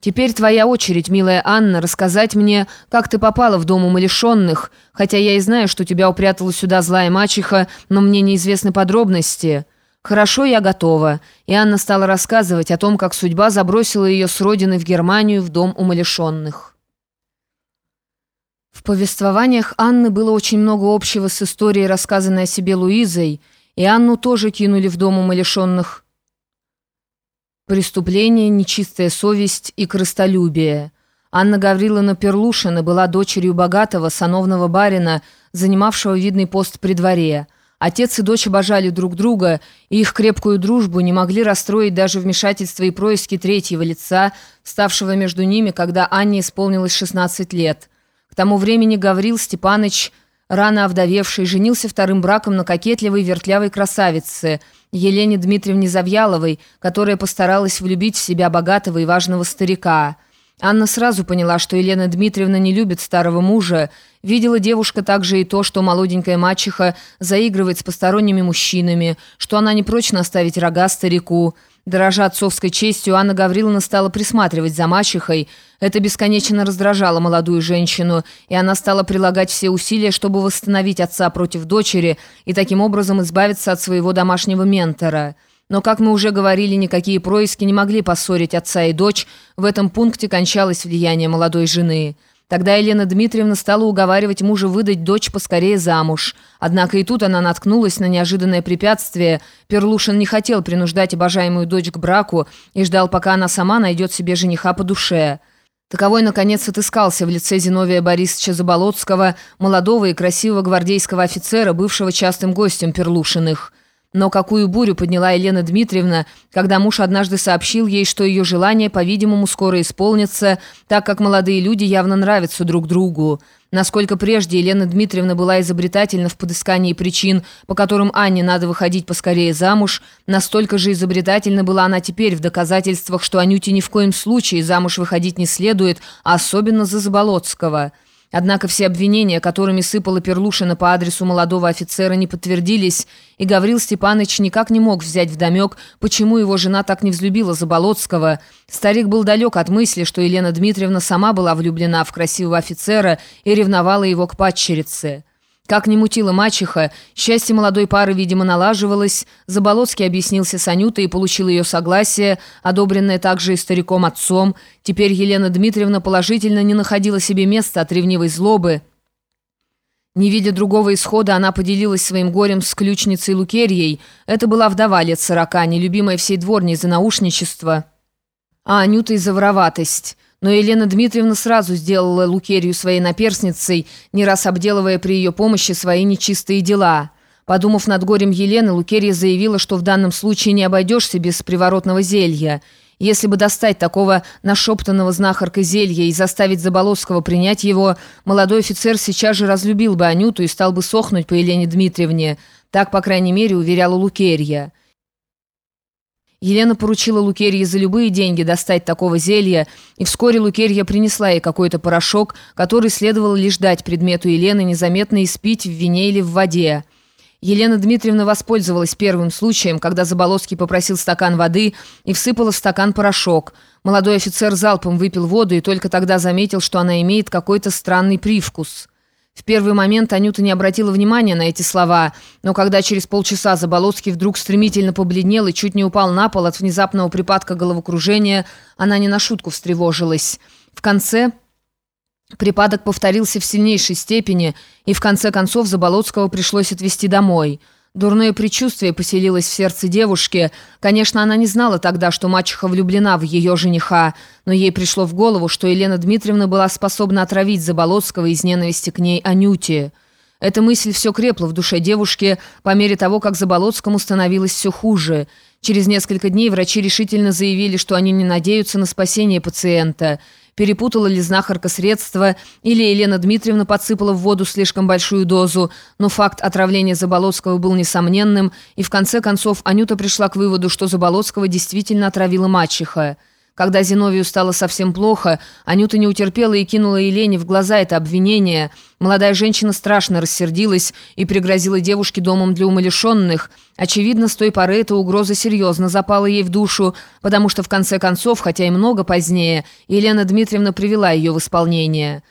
Теперь твоя очередь, милая Анна, рассказать мне, как ты попала в дом умалишенных, хотя я и знаю, что тебя упрятала сюда злая мачеха, но мне неизвестны подробности». «Хорошо, я готова». И Анна стала рассказывать о том, как судьба забросила ее с родины в Германию в дом умалишенных. В повествованиях Анны было очень много общего с историей, рассказанной о себе Луизой, и Анну тоже кинули в дом умалишенных Преступление, нечистая совесть и крыстолюбие. Анна Гавриловна Перлушина была дочерью богатого сановного барина, занимавшего видный пост при дворе. Отец и дочь обожали друг друга, и их крепкую дружбу не могли расстроить даже вмешательство и происки третьего лица, ставшего между ними, когда Анне исполнилось 16 лет. К тому времени Гаврил Степаныч рано овдовевший, женился вторым браком на кокетливой вертлявой красавице Елене Дмитриевне Завьяловой, которая постаралась влюбить в себя богатого и важного старика. Анна сразу поняла, что Елена Дмитриевна не любит старого мужа. Видела девушка также и то, что молоденькая мачеха заигрывает с посторонними мужчинами, что она не прочно оставить рога старику. Дорожа отцовской честью, Анна Гавриловна стала присматривать за мачехой. Это бесконечно раздражало молодую женщину, и она стала прилагать все усилия, чтобы восстановить отца против дочери и таким образом избавиться от своего домашнего ментора. Но, как мы уже говорили, никакие происки не могли поссорить отца и дочь. В этом пункте кончалось влияние молодой жены. Тогда Елена Дмитриевна стала уговаривать мужа выдать дочь поскорее замуж. Однако и тут она наткнулась на неожиданное препятствие. Перлушин не хотел принуждать обожаемую дочь к браку и ждал, пока она сама найдет себе жениха по душе. Таковой, наконец, отыскался в лице Зиновия Борисовича Заболоцкого, молодого и красивого гвардейского офицера, бывшего частым гостем Перлушиных. Но какую бурю подняла Елена Дмитриевна, когда муж однажды сообщил ей, что ее желание, по-видимому, скоро исполнится, так как молодые люди явно нравятся друг другу. Насколько прежде Елена Дмитриевна была изобретательна в подыскании причин, по которым Анне надо выходить поскорее замуж, настолько же изобретательна была она теперь в доказательствах, что Анюте ни в коем случае замуж выходить не следует, особенно за Заболоцкого – Однако все обвинения, которыми сыпала Перлушина по адресу молодого офицера, не подтвердились, и Гаврил Степанович никак не мог взять в домек, почему его жена так не взлюбила Заболоцкого. Старик был далек от мысли, что Елена Дмитриевна сама была влюблена в красивого офицера и ревновала его к падчерице. Как не мутила мачеха, счастье молодой пары, видимо, налаживалось. Заболоцкий объяснился с Анютой и получил ее согласие, одобренное также и стариком-отцом. Теперь Елена Дмитриевна положительно не находила себе места от ревнивой злобы. Не видя другого исхода, она поделилась своим горем с ключницей Лукерьей. Это была вдова лет сорока, нелюбимая всей дворней за наушничество, а Анюта и за вороватость. Но Елена Дмитриевна сразу сделала Лукерью своей наперсницей, не раз обделывая при ее помощи свои нечистые дела. Подумав над горем Елены, Лукерья заявила, что в данном случае не обойдешься без приворотного зелья. Если бы достать такого нашептанного знахаркой зелья и заставить Заболоцкого принять его, молодой офицер сейчас же разлюбил бы Анюту и стал бы сохнуть по Елене Дмитриевне. Так, по крайней мере, уверяла Лукерья. Елена поручила Лукерье за любые деньги достать такого зелья, и вскоре Лукерья принесла ей какой-то порошок, который следовало лишь дать предмету Елены незаметно испить в вине или в воде. Елена Дмитриевна воспользовалась первым случаем, когда Заболоцкий попросил стакан воды и всыпала в стакан порошок. Молодой офицер залпом выпил воду и только тогда заметил, что она имеет какой-то странный привкус. В первый момент Анюта не обратила внимания на эти слова, но когда через полчаса Заболоцкий вдруг стремительно побледнел и чуть не упал на пол от внезапного припадка головокружения, она не на шутку встревожилась. В конце припадок повторился в сильнейшей степени, и в конце концов Заболоцкого пришлось отвезти домой – Дурное предчувствие поселилось в сердце девушки. Конечно, она не знала тогда, что мачеха влюблена в ее жениха, но ей пришло в голову, что Елена Дмитриевна была способна отравить Заболоцкого из ненависти к ней Анюте. Эта мысль все крепла в душе девушки по мере того, как Заболоцкому становилось все хуже. Через несколько дней врачи решительно заявили, что они не надеются на спасение пациента – перепутала ли знахарка средства, или Елена Дмитриевна подсыпала в воду слишком большую дозу, но факт отравления Заболоцкого был несомненным, и в конце концов Анюта пришла к выводу, что Заболоцкого действительно отравила мачеха. Когда Зиновию стало совсем плохо, Анюта не утерпела и кинула Елене в глаза это обвинение. Молодая женщина страшно рассердилась и пригрозила девушке домом для умалишенных. Очевидно, с той поры эта угроза серьезно запала ей в душу, потому что в конце концов, хотя и много позднее, Елена Дмитриевна привела ее в исполнение.